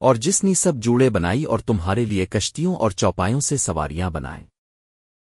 اور جس نے سب جوڑے بنائی اور تمہارے لیے کشتیوں اور چوپایوں سے سواریاں بنائیں